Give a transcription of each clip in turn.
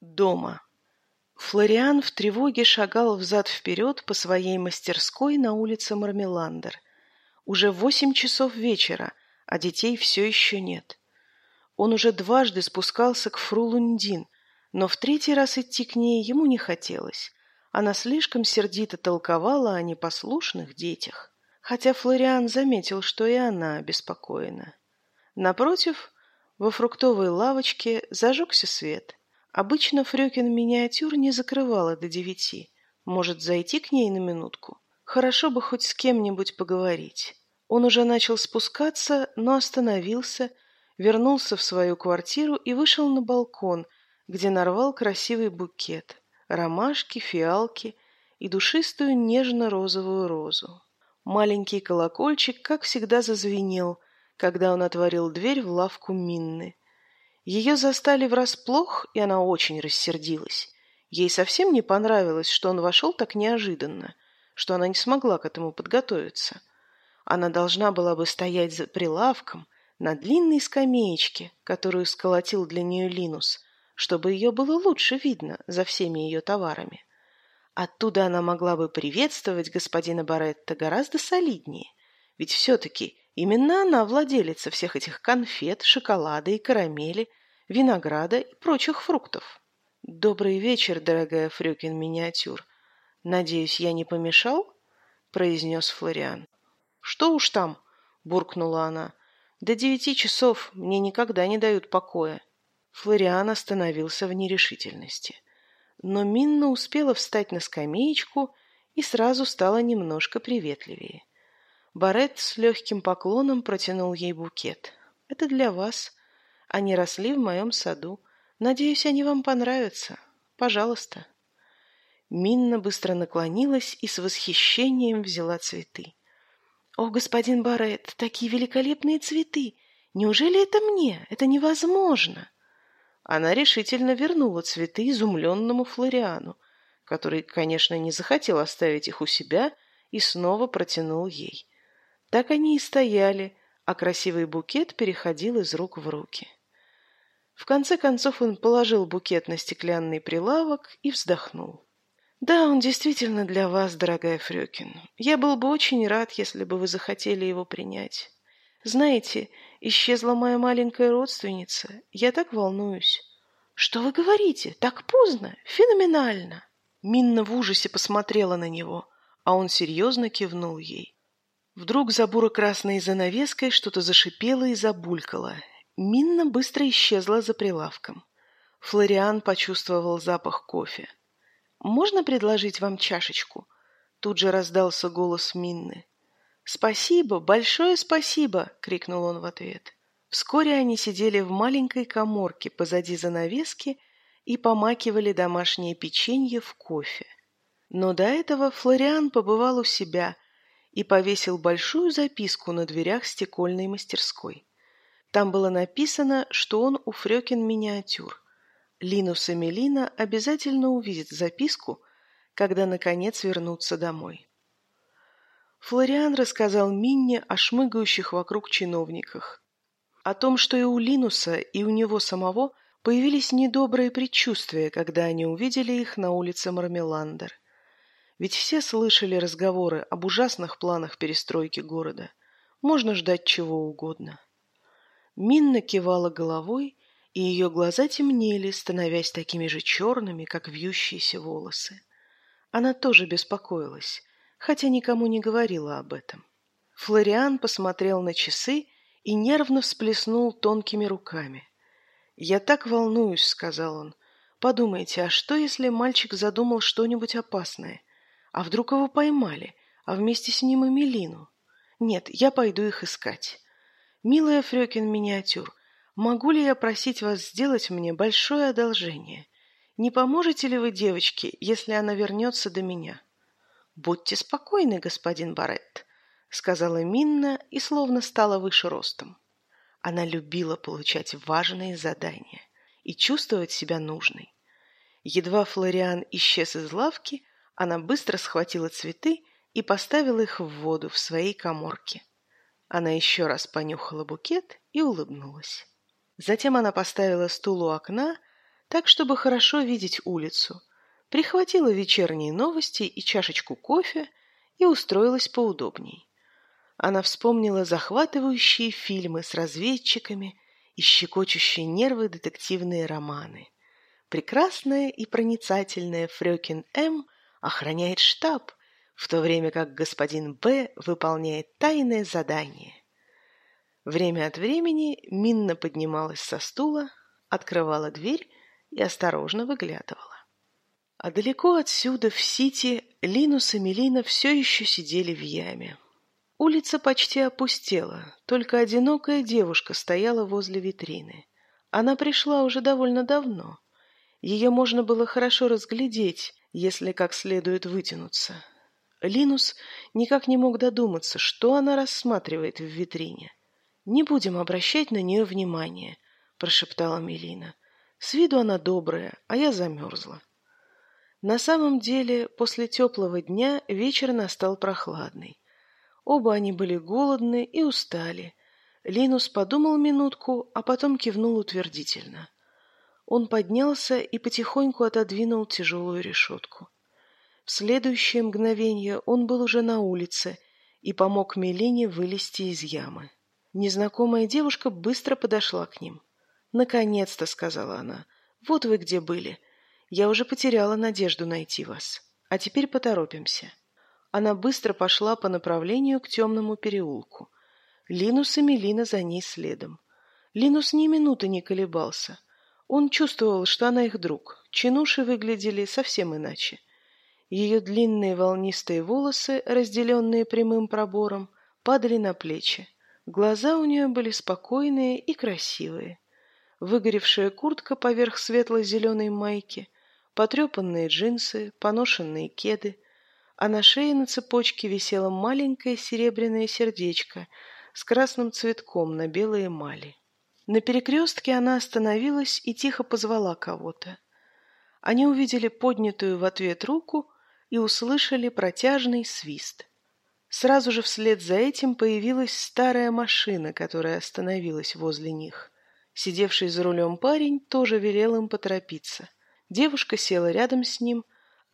Дома. Флориан в тревоге шагал взад-вперед по своей мастерской на улице Мармеландер. Уже восемь часов вечера, а детей все еще нет. Он уже дважды спускался к фру Лундин, но в третий раз идти к ней ему не хотелось. Она слишком сердито толковала о непослушных детях, хотя Флориан заметил, что и она обеспокоена. Напротив, во фруктовой лавочке зажегся свет. Обычно Фрёкин миниатюр не закрывала до девяти. Может, зайти к ней на минутку? Хорошо бы хоть с кем-нибудь поговорить. Он уже начал спускаться, но остановился, вернулся в свою квартиру и вышел на балкон, где нарвал красивый букет. Ромашки, фиалки и душистую нежно-розовую розу. Маленький колокольчик, как всегда, зазвенел, когда он отворил дверь в лавку Минны. Ее застали врасплох, и она очень рассердилась. Ей совсем не понравилось, что он вошел так неожиданно, что она не смогла к этому подготовиться. Она должна была бы стоять за прилавком на длинной скамеечке, которую сколотил для нее Линус, чтобы ее было лучше видно за всеми ее товарами. Оттуда она могла бы приветствовать господина Баретта гораздо солиднее, ведь все-таки именно она владелица всех этих конфет, шоколада и карамели, винограда и прочих фруктов. «Добрый вечер, дорогая Фрюкин миниатюр. Надеюсь, я не помешал?» – произнес Флориан. «Что уж там?» – буркнула она. «До девяти часов мне никогда не дают покоя». Флориан остановился в нерешительности. Но Минна успела встать на скамеечку и сразу стала немножко приветливее. Барет с легким поклоном протянул ей букет. «Это для вас. Они росли в моем саду. Надеюсь, они вам понравятся. Пожалуйста». Минна быстро наклонилась и с восхищением взяла цветы. «О, господин Барретт, такие великолепные цветы! Неужели это мне? Это невозможно!» Она решительно вернула цветы изумленному Флориану, который, конечно, не захотел оставить их у себя и снова протянул ей. Так они и стояли, а красивый букет переходил из рук в руки. В конце концов он положил букет на стеклянный прилавок и вздохнул. «Да, он действительно для вас, дорогая Фрёкин. Я был бы очень рад, если бы вы захотели его принять. Знаете, исчезла моя маленькая родственница. Я так волнуюсь». «Что вы говорите? Так поздно? Феноменально!» Минна в ужасе посмотрела на него, а он серьезно кивнул ей. Вдруг за буро-красной занавеской что-то зашипело и забулькало, Минна быстро исчезла за прилавком. Флориан почувствовал запах кофе. «Можно предложить вам чашечку?» Тут же раздался голос Минны. «Спасибо, большое спасибо!» — крикнул он в ответ. Вскоре они сидели в маленькой коморке позади занавески и помакивали домашнее печенье в кофе. Но до этого Флориан побывал у себя и повесил большую записку на дверях стекольной мастерской. Там было написано, что он у Фрёкин миниатюр. Линус и Мелина обязательно увидят записку, когда, наконец, вернутся домой. Флориан рассказал Минне о шмыгающих вокруг чиновниках, о том, что и у Линуса, и у него самого появились недобрые предчувствия, когда они увидели их на улице Мармеландер. Ведь все слышали разговоры об ужасных планах перестройки города. Можно ждать чего угодно. Минна кивала головой, и ее глаза темнели, становясь такими же черными, как вьющиеся волосы. Она тоже беспокоилась, хотя никому не говорила об этом. Флориан посмотрел на часы и нервно всплеснул тонкими руками. «Я так волнуюсь», — сказал он. «Подумайте, а что, если мальчик задумал что-нибудь опасное? А вдруг его поймали, а вместе с ним и Мелину? Нет, я пойду их искать. «Милая Фрёкин миниатюр, могу ли я просить вас сделать мне большое одолжение? Не поможете ли вы девочке, если она вернется до меня?» «Будьте спокойны, господин Баретт», — сказала Минна и словно стала выше ростом. Она любила получать важные задания и чувствовать себя нужной. Едва Флориан исчез из лавки, она быстро схватила цветы и поставила их в воду в своей коморке. Она еще раз понюхала букет и улыбнулась. Затем она поставила стул у окна, так, чтобы хорошо видеть улицу. Прихватила вечерние новости и чашечку кофе и устроилась поудобней. Она вспомнила захватывающие фильмы с разведчиками и щекочущие нервы детективные романы. Прекрасная и проницательная Фрёкин М. охраняет штаб, в то время как господин Б. выполняет тайное задание. Время от времени Минна поднималась со стула, открывала дверь и осторожно выглядывала. А далеко отсюда, в Сити, Линус и Мелина все еще сидели в яме. Улица почти опустела, только одинокая девушка стояла возле витрины. Она пришла уже довольно давно. Ее можно было хорошо разглядеть, если как следует вытянуться. Линус никак не мог додуматься, что она рассматривает в витрине. «Не будем обращать на нее внимания», — прошептала Мелина. «С виду она добрая, а я замерзла». На самом деле, после теплого дня вечер настал прохладный. Оба они были голодны и устали. Линус подумал минутку, а потом кивнул утвердительно. Он поднялся и потихоньку отодвинул тяжелую решетку. В следующее мгновение он был уже на улице и помог Мелине вылезти из ямы. Незнакомая девушка быстро подошла к ним. «Наконец-то», — сказала она, — «вот вы где были. Я уже потеряла надежду найти вас. А теперь поторопимся». Она быстро пошла по направлению к темному переулку. Линус и Мелина за ней следом. Линус ни минуты не колебался. Он чувствовал, что она их друг. Чинуши выглядели совсем иначе. Ее длинные волнистые волосы, разделенные прямым пробором, падали на плечи. Глаза у нее были спокойные и красивые. Выгоревшая куртка поверх светло-зеленой майки, потрепанные джинсы, поношенные кеды — а на шее на цепочке висело маленькое серебряное сердечко с красным цветком на белой эмали. На перекрестке она остановилась и тихо позвала кого-то. Они увидели поднятую в ответ руку и услышали протяжный свист. Сразу же вслед за этим появилась старая машина, которая остановилась возле них. Сидевший за рулем парень тоже велел им поторопиться. Девушка села рядом с ним,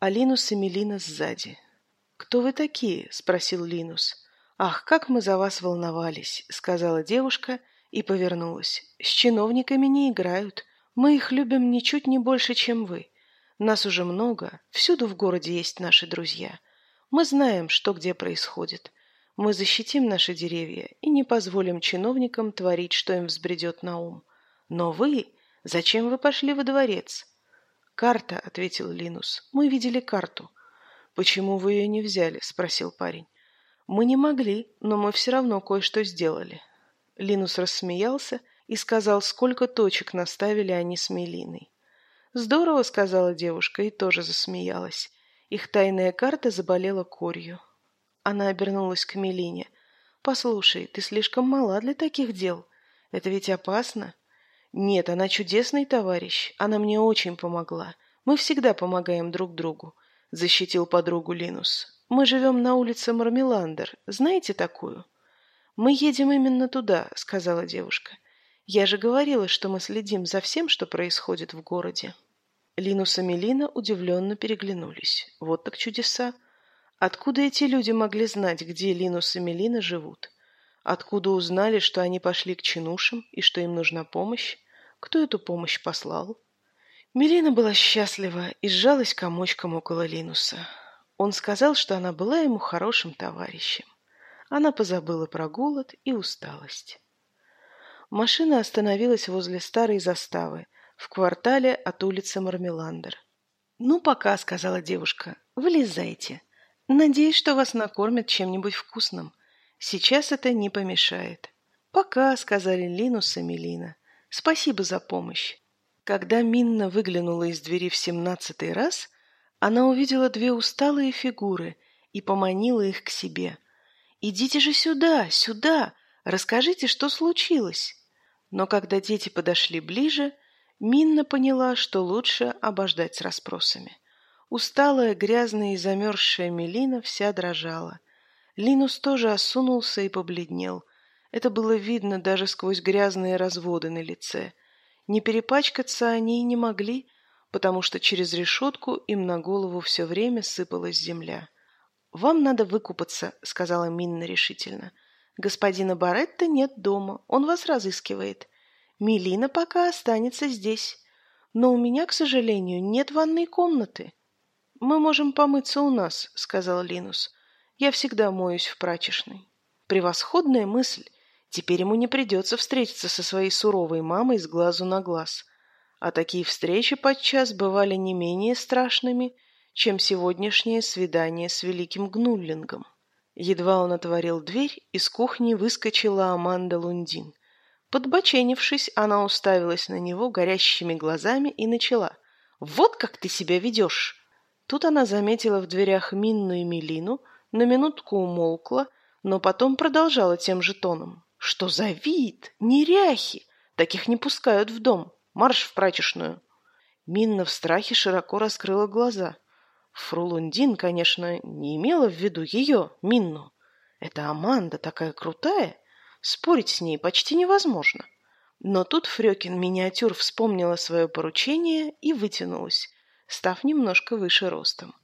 а Линус и Мелина сзади. «Кто вы такие?» – спросил Линус. «Ах, как мы за вас волновались!» – сказала девушка и повернулась. «С чиновниками не играют. Мы их любим ничуть не больше, чем вы. Нас уже много, всюду в городе есть наши друзья. Мы знаем, что где происходит. Мы защитим наши деревья и не позволим чиновникам творить, что им взбредет на ум. Но вы... Зачем вы пошли во дворец?» «Карта», — ответил Линус. «Мы видели карту. «Почему вы ее не взяли?» – спросил парень. «Мы не могли, но мы все равно кое-что сделали». Линус рассмеялся и сказал, сколько точек наставили они с Мелиной. «Здорово», — сказала девушка и тоже засмеялась. Их тайная карта заболела корью. Она обернулась к Мелине. «Послушай, ты слишком мала для таких дел. Это ведь опасно». «Нет, она чудесный товарищ. Она мне очень помогла. Мы всегда помогаем друг другу защитил подругу Линус. «Мы живем на улице Мармеландер. Знаете такую?» «Мы едем именно туда», — сказала девушка. «Я же говорила, что мы следим за всем, что происходит в городе». Линус и Мелина удивленно переглянулись. Вот так чудеса. Откуда эти люди могли знать, где Линус и Мелина живут? Откуда узнали, что они пошли к чинушам и что им нужна помощь? Кто эту помощь послал? Мелина была счастлива и сжалась комочком около Линуса. Он сказал, что она была ему хорошим товарищем. Она позабыла про голод и усталость. Машина остановилась возле старой заставы, в квартале от улицы Мармеландер. «Ну, пока», — сказала девушка, — «вылезайте. Надеюсь, что вас накормят чем-нибудь вкусным. Сейчас это не помешает». «Пока», — сказали Линус и Мелина. «Спасибо за помощь. Когда Минна выглянула из двери в семнадцатый раз, она увидела две усталые фигуры и поманила их к себе. «Идите же сюда, сюда! Расскажите, что случилось!» Но когда дети подошли ближе, Минна поняла, что лучше обождать с расспросами. Усталая, грязная и замерзшая Мелина вся дрожала. Линус тоже осунулся и побледнел. Это было видно даже сквозь грязные разводы на лице – Не перепачкаться они и не могли, потому что через решетку им на голову все время сыпалась земля. «Вам надо выкупаться», — сказала Минна решительно. «Господина Баретта нет дома, он вас разыскивает. Мелина пока останется здесь. Но у меня, к сожалению, нет ванной комнаты». «Мы можем помыться у нас», — сказал Линус. «Я всегда моюсь в прачечной». Превосходная мысль. Теперь ему не придется встретиться со своей суровой мамой с глазу на глаз. А такие встречи подчас бывали не менее страшными, чем сегодняшнее свидание с великим Гнуллингом. Едва он отворил дверь, из кухни выскочила Аманда Лундин. Подбоченившись, она уставилась на него горящими глазами и начала. «Вот как ты себя ведешь!» Тут она заметила в дверях Минну и Мелину, на минутку умолкла, но потом продолжала тем же тоном. «Что за вид? Неряхи! Таких не пускают в дом. Марш в прачечную!» Минна в страхе широко раскрыла глаза. Фру Лундин, конечно, не имела в виду ее, Минну. Это Аманда такая крутая, спорить с ней почти невозможно. Но тут Фрёкин миниатюр вспомнила свое поручение и вытянулась, став немножко выше ростом.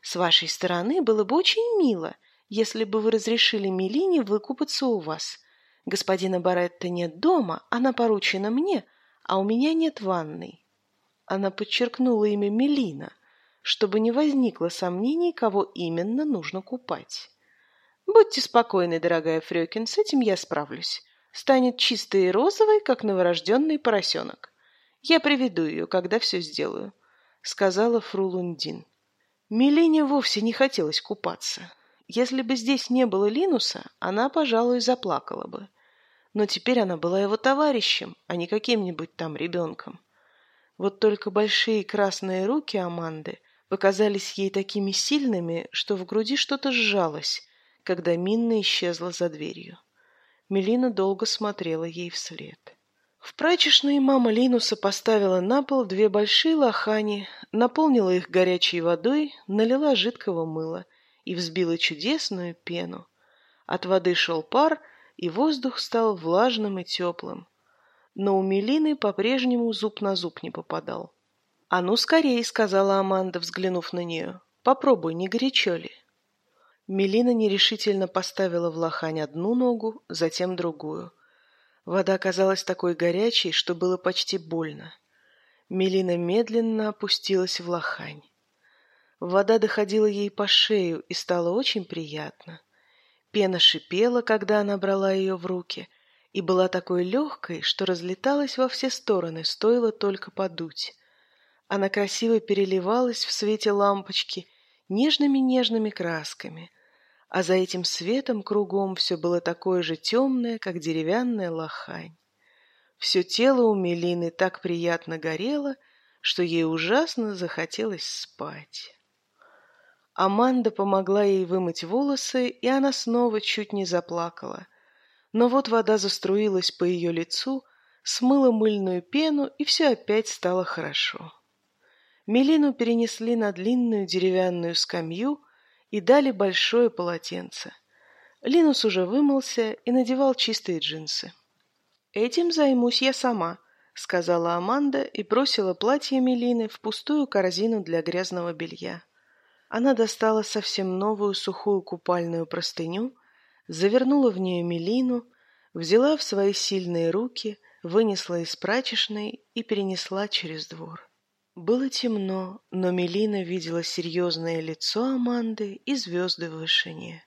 «С вашей стороны было бы очень мило, если бы вы разрешили Мелине выкупаться у вас. Господина Баретта нет дома, она поручена мне, а у меня нет ванной». Она подчеркнула имя Мелина, чтобы не возникло сомнений, кого именно нужно купать. «Будьте спокойны, дорогая Фрёкин, с этим я справлюсь. Станет чистой и розовой, как новорожденный поросенок. Я приведу ее, когда все сделаю сказала фру Лундин. Милене вовсе не хотелось купаться. Если бы здесь не было Линуса, она, пожалуй, заплакала бы. Но теперь она была его товарищем, а не каким-нибудь там ребенком. Вот только большие красные руки Аманды показались ей такими сильными, что в груди что-то сжалось, когда Минна исчезла за дверью. Мелина долго смотрела ей вслед. В прачечной мама Линуса поставила на пол две большие лохани, наполнила их горячей водой, налила жидкого мыла и взбила чудесную пену. От воды шел пар, и воздух стал влажным и теплым. Но у Мелины по-прежнему зуб на зуб не попадал. «А ну, скорее!» — сказала Аманда, взглянув на нее. «Попробуй, не горячо ли?» Мелина нерешительно поставила в лохань одну ногу, затем другую — Вода казалась такой горячей, что было почти больно. Мелина медленно опустилась в лохань. Вода доходила ей по шею и стало очень приятно. Пена шипела, когда она брала ее в руки, и была такой легкой, что разлеталась во все стороны, стоило только подуть. Она красиво переливалась в свете лампочки нежными-нежными красками — а за этим светом кругом все было такое же темное, как деревянная лохань. Все тело у Мелины так приятно горело, что ей ужасно захотелось спать. Аманда помогла ей вымыть волосы, и она снова чуть не заплакала. Но вот вода заструилась по ее лицу, смыла мыльную пену, и все опять стало хорошо. Мелину перенесли на длинную деревянную скамью, и дали большое полотенце. Линус уже вымылся и надевал чистые джинсы. «Этим займусь я сама», — сказала Аманда и бросила платье Мелины в пустую корзину для грязного белья. Она достала совсем новую сухую купальную простыню, завернула в нее Мелину, взяла в свои сильные руки, вынесла из прачечной и перенесла через двор. Было темно, но Мелина видела серьезное лицо Аманды и звезды в вышине.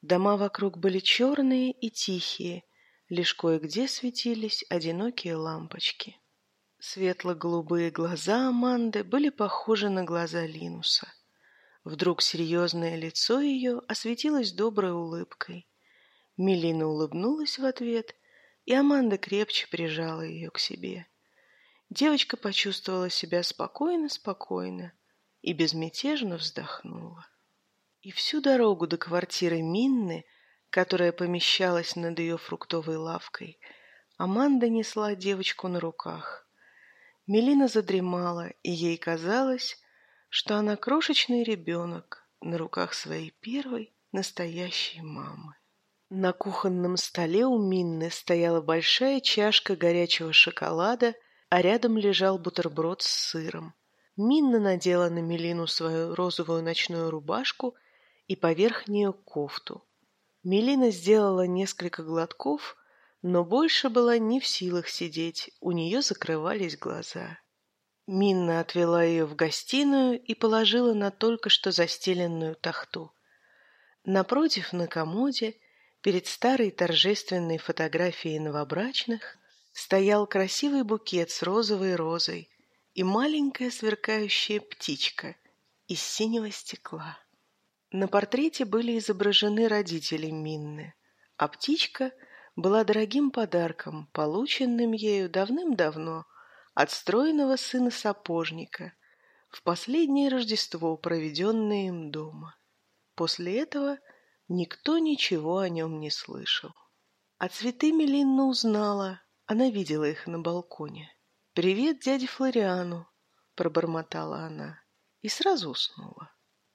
Дома вокруг были черные и тихие, лишь кое-где светились одинокие лампочки. Светло-голубые глаза Аманды были похожи на глаза Линуса. Вдруг серьезное лицо ее осветилось доброй улыбкой. Мелина улыбнулась в ответ, и Аманда крепче прижала ее к себе. Девочка почувствовала себя спокойно-спокойно и безмятежно вздохнула. И всю дорогу до квартиры Минны, которая помещалась над ее фруктовой лавкой, Аманда несла девочку на руках. Мелина задремала, и ей казалось, что она крошечный ребенок на руках своей первой настоящей мамы. На кухонном столе у Минны стояла большая чашка горячего шоколада – а рядом лежал бутерброд с сыром. Минна надела на Мелину свою розовую ночную рубашку и поверх нее кофту. Мелина сделала несколько глотков, но больше была не в силах сидеть, у нее закрывались глаза. Минна отвела ее в гостиную и положила на только что застеленную тахту. Напротив, на комоде, перед старой торжественной фотографией новобрачных, стоял красивый букет с розовой розой и маленькая сверкающая птичка из синего стекла. На портрете были изображены родители Минны, а птичка была дорогим подарком, полученным ею давным-давно от стройного сына сапожника в последнее Рождество, проведенное им дома. После этого никто ничего о нем не слышал. А цветы Мелинна узнала, она видела их на балконе. «Привет дяде Флориану!» — пробормотала она и сразу уснула.